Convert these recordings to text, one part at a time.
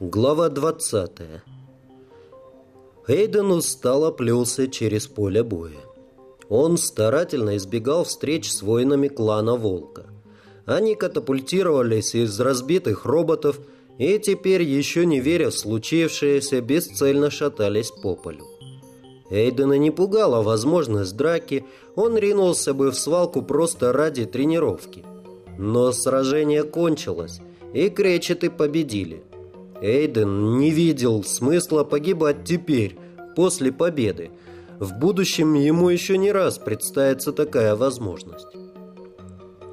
Глава 20 Эйден устало плелся через поле боя. Он старательно избегал встреч с воинами клана Волка. Они катапультировались из разбитых роботов и теперь, еще не веря в случившееся, бесцельно шатались по полю. Эйдена не пугала возможность драки, он ринулся бы в свалку просто ради тренировки. Но сражение кончилось, и кречеты победили. Эйден не видел смысла погибать теперь, после победы. В будущем ему еще не раз представится такая возможность.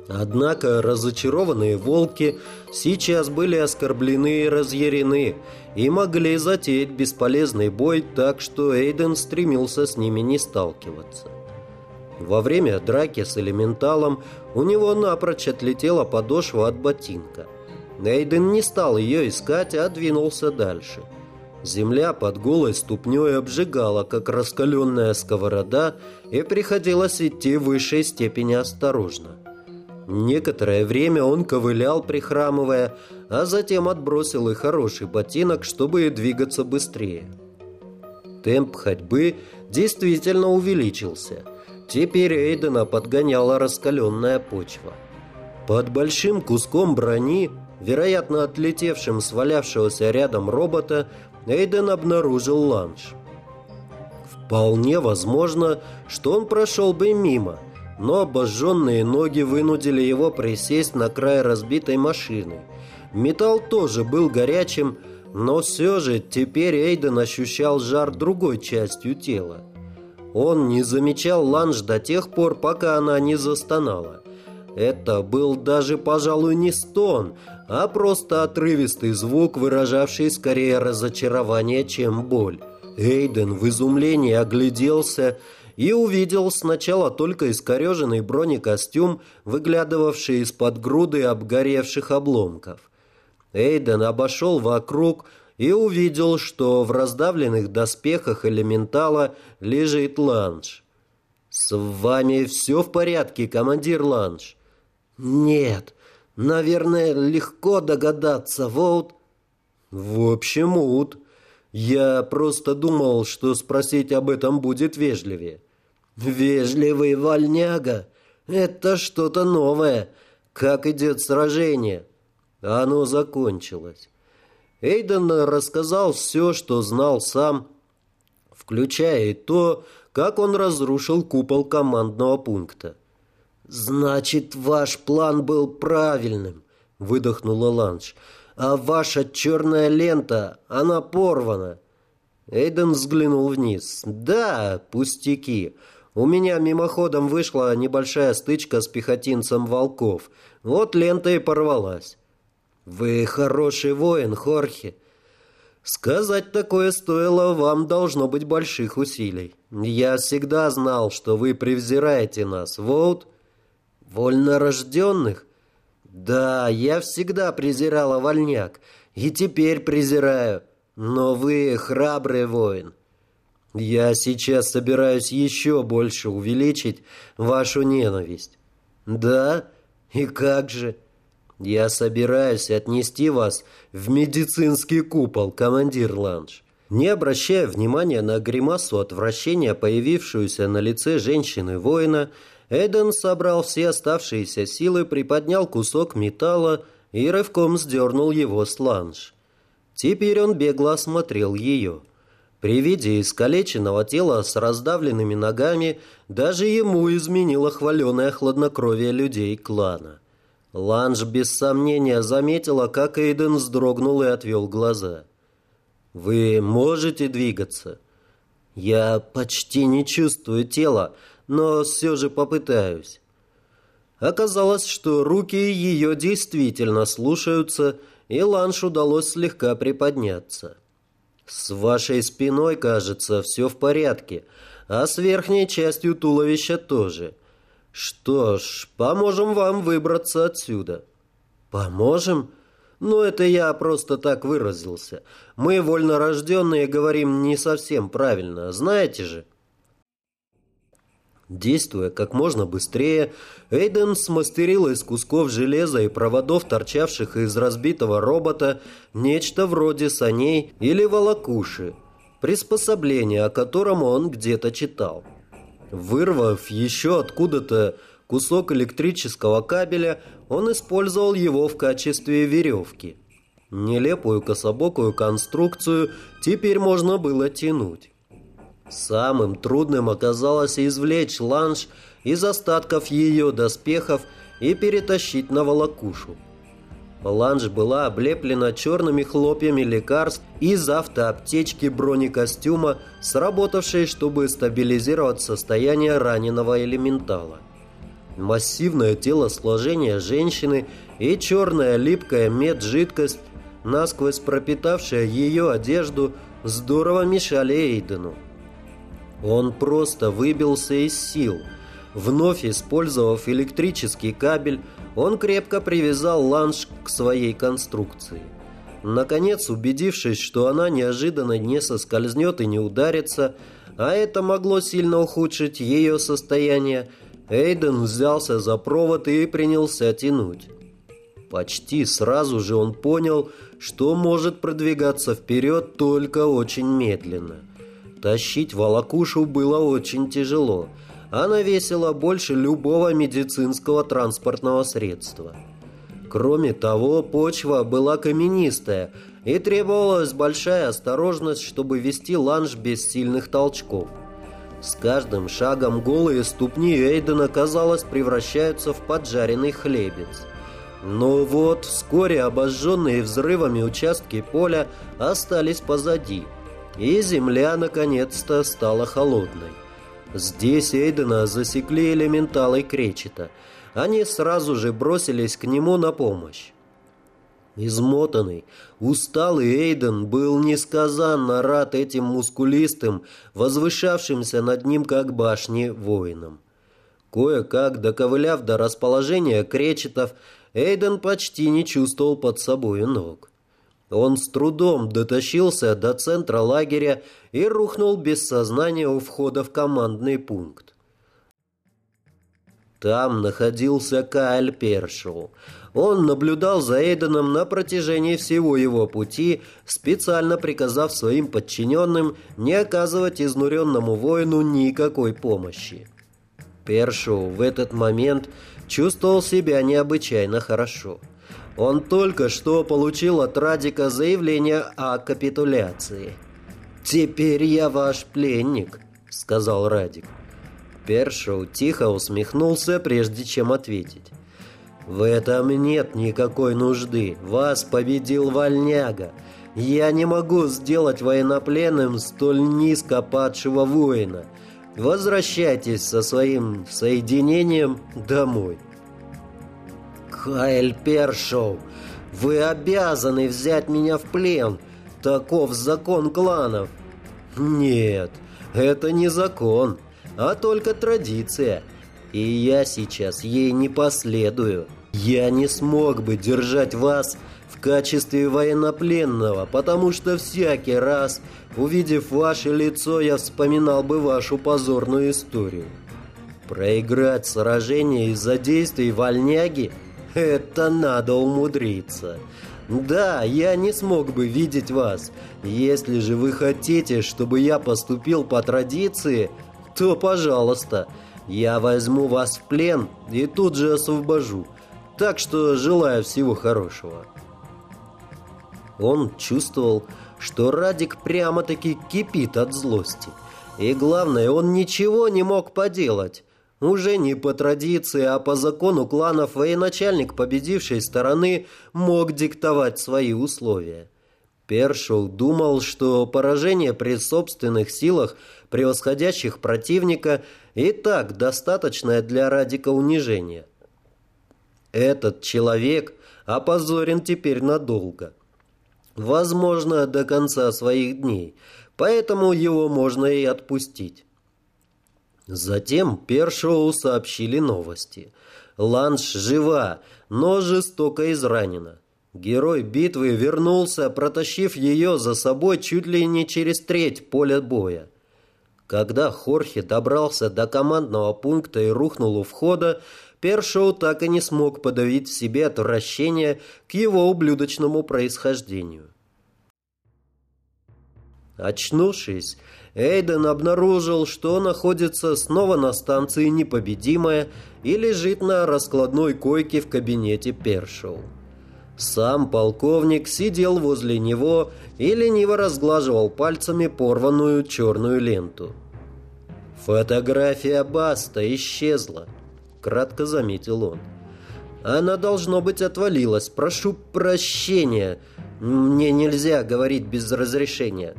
Однако разочарованные волки сейчас были оскорблены и разъярены и могли затеять бесполезный бой, так что Эйден стремился с ними не сталкиваться. Во время драки с элементалом у него напрочь отлетела подошва от ботинка – Эйден не стал ее искать, а двинулся дальше. Земля под голой ступней обжигала, как раскаленная сковорода, и приходилось идти в высшей степени осторожно. Некоторое время он ковылял, прихрамывая, а затем отбросил и хороший ботинок, чтобы двигаться быстрее. Темп ходьбы действительно увеличился. Теперь Эйдена подгоняла раскаленная почва. Под большим куском брони вероятно отлетевшим с валявшегося рядом робота, Эйден обнаружил ланж. Вполне возможно, что он прошел бы мимо, но обожженные ноги вынудили его присесть на край разбитой машины. Металл тоже был горячим, но все же теперь Эйден ощущал жар другой частью тела. Он не замечал ланж до тех пор, пока она не застонала. Это был даже, пожалуй, не стон, а просто отрывистый звук, выражавший скорее разочарование, чем боль. Эйден в изумлении огляделся и увидел сначала только искореженный бронекостюм, выглядывавший из-под груды обгоревших обломков. Эйден обошел вокруг и увидел, что в раздавленных доспехах элементала лежит ланж. «С вами все в порядке, командир ланж?» «Нет, наверное, легко догадаться, вот...» «В общем, вот. Я просто думал, что спросить об этом будет вежливее». «Вежливый вольняга? Это что-то новое. Как идет сражение?» Оно закончилось. Эйден рассказал все, что знал сам, включая и то, как он разрушил купол командного пункта. «Значит, ваш план был правильным», — выдохнула Ланш. «А ваша черная лента, она порвана». Эйден взглянул вниз. «Да, пустяки. У меня мимоходом вышла небольшая стычка с пехотинцем волков. Вот лента и порвалась». «Вы хороший воин, Хорхе». «Сказать такое стоило вам должно быть больших усилий. Я всегда знал, что вы презираете нас, Воут». «Вольнорожденных?» «Да, я всегда презирала вольняк, и теперь презираю. Но вы храбрый воин. Я сейчас собираюсь еще больше увеличить вашу ненависть». «Да? И как же?» «Я собираюсь отнести вас в медицинский купол, командир Ланж». Не обращая внимания на гримасу отвращения, появившуюся на лице женщины-воина, Эден собрал все оставшиеся силы, приподнял кусок металла и рывком сдернул его с ланж. Теперь он бегло осмотрел ее. При виде искалеченного тела с раздавленными ногами даже ему изменило хваленое хладнокровие людей клана. Ланж без сомнения заметила, как Эйден вздрогнул и отвел глаза. «Вы можете двигаться?» «Я почти не чувствую тела, но все же попытаюсь. Оказалось, что руки ее действительно слушаются, и Ланш удалось слегка приподняться. С вашей спиной, кажется, все в порядке, а с верхней частью туловища тоже. Что ж, поможем вам выбраться отсюда. Поможем? Ну, это я просто так выразился. Мы, вольнорожденные, говорим не совсем правильно, знаете же. Действуя как можно быстрее, Эйден смастерил из кусков железа и проводов, торчавших из разбитого робота, нечто вроде саней или волокуши, приспособление, о котором он где-то читал. Вырвав еще откуда-то кусок электрического кабеля, он использовал его в качестве веревки. Нелепую кособокую конструкцию теперь можно было тянуть. Самым трудным оказалось извлечь ланж из остатков ее доспехов и перетащить на волокушу. Ланж была облеплена черными хлопьями лекарств из автоаптечки бронекостюма, сработавшей, чтобы стабилизировать состояние раненого элементала. Массивное телосложение женщины и черная липкая меджидкость, насквозь пропитавшая ее одежду, здорово мешали Эйдену. Он просто выбился из сил. Вновь использовав электрический кабель, он крепко привязал ланж к своей конструкции. Наконец, убедившись, что она неожиданно не соскользнет и не ударится, а это могло сильно ухудшить ее состояние, Эйден взялся за провод и принялся тянуть. Почти сразу же он понял, что может продвигаться вперед только очень медленно – Тащить волокушу было очень тяжело. Она весила больше любого медицинского транспортного средства. Кроме того, почва была каменистая, и требовалась большая осторожность, чтобы вести ланж без сильных толчков. С каждым шагом голые ступни Эйдена, казалось, превращаются в поджаренный хлебец. Но вот вскоре обожженные взрывами участки поля остались позади – и земля наконец-то стала холодной. Здесь Эйдена засекли элементалы кречета. Они сразу же бросились к нему на помощь. Измотанный, усталый Эйден был несказанно рад этим мускулистым, возвышавшимся над ним как башни воинам. Кое-как, доковыляв до расположения кречетов, Эйден почти не чувствовал под собой ног. Он с трудом дотащился до центра лагеря и рухнул без сознания у входа в командный пункт. Там находился Кайл Першоу. Он наблюдал за Эйденом на протяжении всего его пути, специально приказав своим подчиненным не оказывать изнуренному воину никакой помощи. Першоу в этот момент чувствовал себя необычайно хорошо – он только что получил от Радика заявление о капитуляции. «Теперь я ваш пленник», — сказал Радик. Першоу тихо усмехнулся, прежде чем ответить. «В этом нет никакой нужды. Вас победил Вольняга. Я не могу сделать военнопленным столь низко падшего воина. Возвращайтесь со своим соединением домой». Каэль Першоу, вы обязаны взять меня в плен. Таков закон кланов. Нет, это не закон, а только традиция. И я сейчас ей не последую. Я не смог бы держать вас в качестве военнопленного, потому что всякий раз, увидев ваше лицо, я вспоминал бы вашу позорную историю. Проиграть сражение из-за действий вольняги – это надо умудриться. Да, я не смог бы видеть вас. Если же вы хотите, чтобы я поступил по традиции, то, пожалуйста, я возьму вас в плен и тут же освобожу. Так что желаю всего хорошего. Он чувствовал, что Радик прямо-таки кипит от злости. И главное, он ничего не мог поделать. Уже не по традиции, а по закону кланов военачальник победившей стороны мог диктовать свои условия. Першел думал, что поражение при собственных силах, превосходящих противника, и так достаточное для Радика унижения. Этот человек опозорен теперь надолго. Возможно, до конца своих дней, поэтому его можно и отпустить. Затем Першоу сообщили новости. Ланш жива, но жестоко изранена. Герой битвы вернулся, протащив ее за собой чуть ли не через треть поля боя. Когда Хорхе добрался до командного пункта и рухнул у входа, Першоу так и не смог подавить в себе отвращение к его ублюдочному происхождению. Очнувшись, Эйден обнаружил, что находится снова на станции «Непобедимая» и лежит на раскладной койке в кабинете Першоу. Сам полковник сидел возле него и лениво разглаживал пальцами порванную черную ленту. «Фотография Баста исчезла», — кратко заметил он. «Она, должно быть, отвалилась. Прошу прощения. Мне нельзя говорить без разрешения».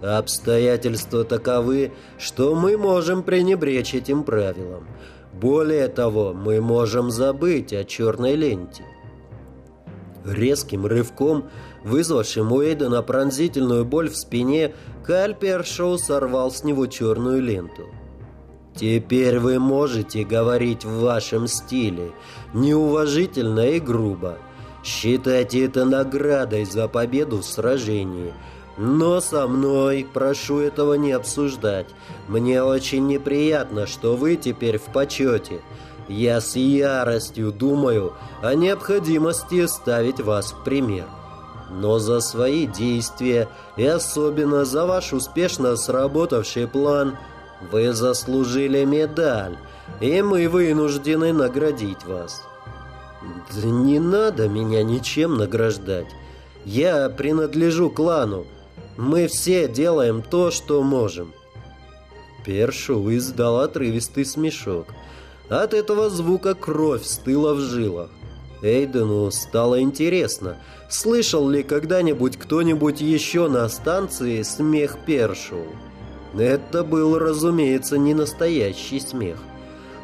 «Обстоятельства таковы, что мы можем пренебречь этим правилом. Более того, мы можем забыть о черной ленте». Резким рывком, вызвавшим у Эйдена пронзительную боль в спине, Каль Першоу сорвал с него черную ленту. «Теперь вы можете говорить в вашем стиле, неуважительно и грубо. Считайте это наградой за победу в сражении. Но со мной прошу этого не обсуждать. Мне очень неприятно, что вы теперь в почете». Я с яростью думаю о необходимости ставить вас в пример. Но за свои действия и особенно за ваш успешно сработавший план вы заслужили медаль, и мы вынуждены наградить вас. Да не надо меня ничем награждать. Я принадлежу клану. Мы все делаем то, что можем. Першу издал отрывистый смешок – от этого звука кровь стыла в жилах. Эйдену стало интересно, слышал ли когда-нибудь кто-нибудь еще на станции смех Першоу. Это был, разумеется, не настоящий смех.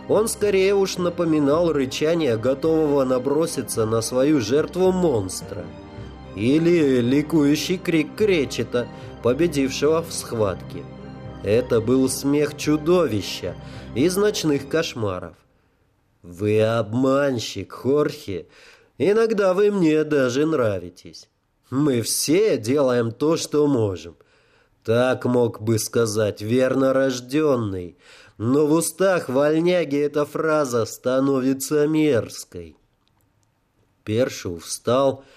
Он скорее уж напоминал рычание готового наброситься на свою жертву монстра. Или ликующий крик кречета, победившего в схватке. Это был смех чудовища из ночных кошмаров. «Вы обманщик, Хорхе. Иногда вы мне даже нравитесь. Мы все делаем то, что можем. Так мог бы сказать верно рожденный, но в устах вольняги эта фраза становится мерзкой». Першу встал и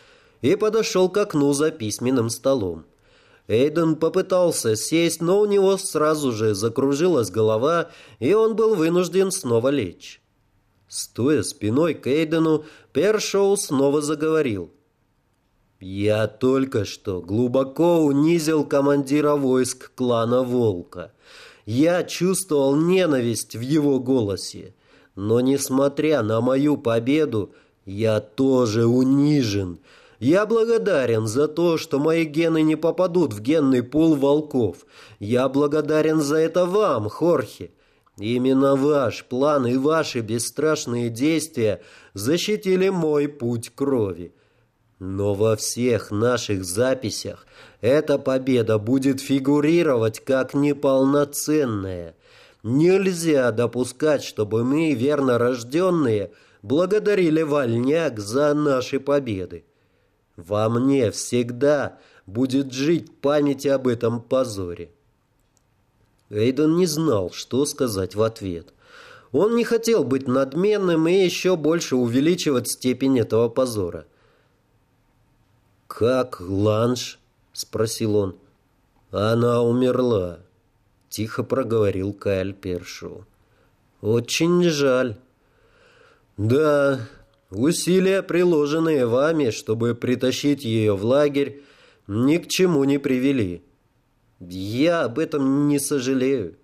подошел к окну за письменным столом. Эйден попытался сесть, но у него сразу же закружилась голова, и он был вынужден снова лечь. Стоя спиной к Эйдену, Першоу снова заговорил. «Я только что глубоко унизил командира войск клана Волка. Я чувствовал ненависть в его голосе. Но, несмотря на мою победу, я тоже унижен». Я благодарен за то, что мои гены не попадут в генный пул волков. Я благодарен за это вам, Хорхе. Именно ваш план и ваши бесстрашные действия защитили мой путь крови. Но во всех наших записях эта победа будет фигурировать как неполноценная. Нельзя допускать, чтобы мы, верно рожденные, благодарили вольняк за наши победы. Во мне всегда будет жить память об этом позоре. Эйден не знал, что сказать в ответ. Он не хотел быть надменным и еще больше увеличивать степень этого позора. «Как Ланж?» — спросил он. «Она умерла», — тихо проговорил Кайл Першу. «Очень жаль». «Да, Усилия, приложенные вами, чтобы притащить ее в лагерь, ни к чему не привели. Я об этом не сожалею.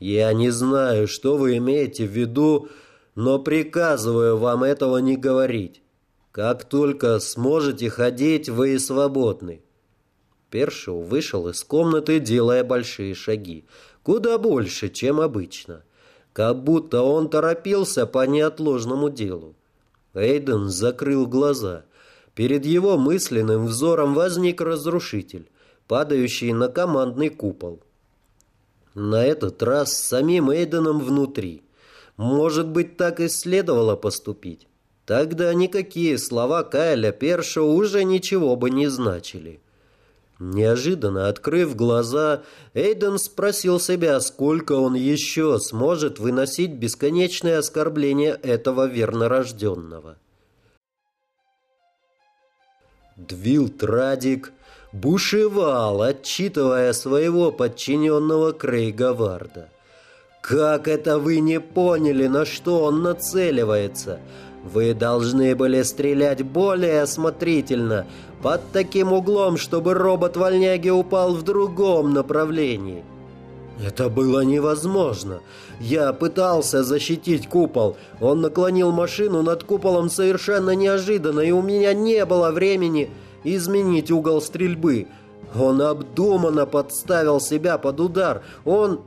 Я не знаю, что вы имеете в виду, но приказываю вам этого не говорить. Как только сможете ходить, вы свободны. Першоу вышел из комнаты, делая большие шаги. Куда больше, чем обычно. Как будто он торопился по неотложному делу. Эйден закрыл глаза. Перед его мысленным взором возник разрушитель, падающий на командный купол. На этот раз с самим Эйденом внутри. Может быть, так и следовало поступить. Тогда никакие слова Кайля Перша уже ничего бы не значили. Неожиданно открыв глаза, Эйден спросил себя, сколько он еще сможет выносить бесконечное оскорбление этого вернорожденного. Двилт Радик бушевал, отчитывая своего подчиненного Крейга Варда. «Как это вы не поняли, на что он нацеливается? Вы должны были стрелять более осмотрительно, под таким углом, чтобы робот Вольняги упал в другом направлении». Это было невозможно. Я пытался защитить купол. Он наклонил машину над куполом совершенно неожиданно, и у меня не было времени изменить угол стрельбы. Он обдуманно подставил себя под удар. Он...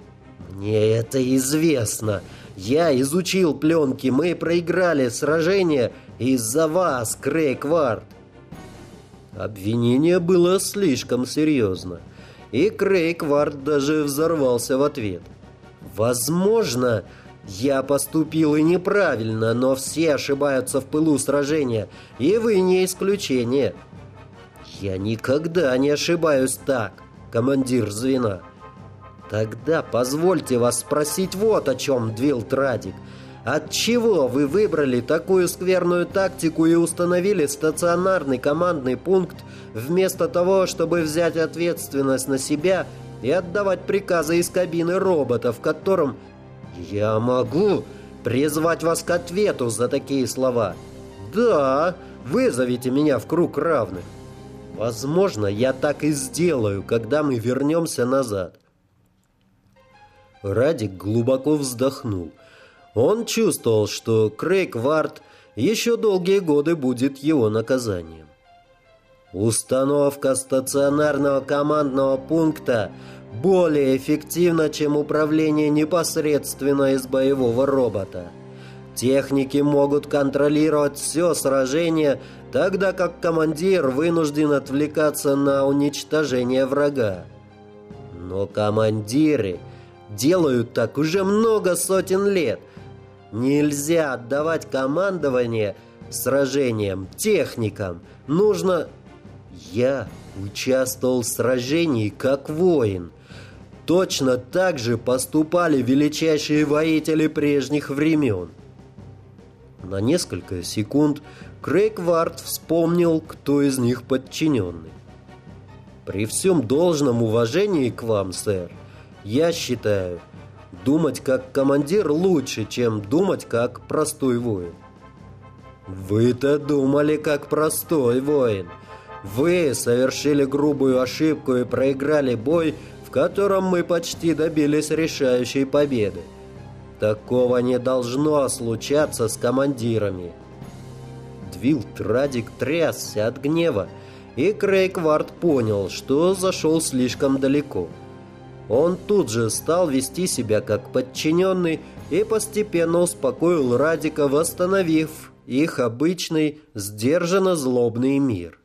Мне это известно. Я изучил пленки. Мы проиграли сражение из-за вас, Крейг Вард. Обвинение было слишком серьезно. И Крейг Вард даже взорвался в ответ. «Возможно, я поступил и неправильно, но все ошибаются в пылу сражения, и вы не исключение». «Я никогда не ошибаюсь так, командир звена». «Тогда позвольте вас спросить вот о чем, Двилт Радик. Отчего вы выбрали такую скверную тактику и установили стационарный командный пункт вместо того, чтобы взять ответственность на себя и отдавать приказы из кабины робота, в котором «Я могу призвать вас к ответу за такие слова». «Да, вызовите меня в круг равных». Возможно, я так и сделаю, когда мы вернемся назад. Радик глубоко вздохнул. Он чувствовал, что Крейг Варт еще долгие годы будет его наказанием. Установка стационарного командного пункта более эффективна, чем управление непосредственно из боевого робота. Техники могут контролировать все сражение тогда как командир вынужден отвлекаться на уничтожение врага. Но командиры делают так уже много сотен лет. Нельзя отдавать командование сражениям техникам. Нужно... Я участвовал в сражении как воин. Точно так же поступали величайшие воители прежних времен. На несколько секунд Крейг Вард вспомнил, кто из них подчиненный. «При всем должном уважении к вам, сэр, я считаю, думать как командир лучше, чем думать как простой воин». «Вы-то думали как простой воин. Вы совершили грубую ошибку и проиграли бой, в котором мы почти добились решающей победы. Такого не должно случаться с командирами». Вилт Радик трясся от гнева, и Крейг Вард понял, что зашел слишком далеко. Он тут же стал вести себя как подчиненный и постепенно успокоил Радика, восстановив их обычный, сдержанно злобный мир.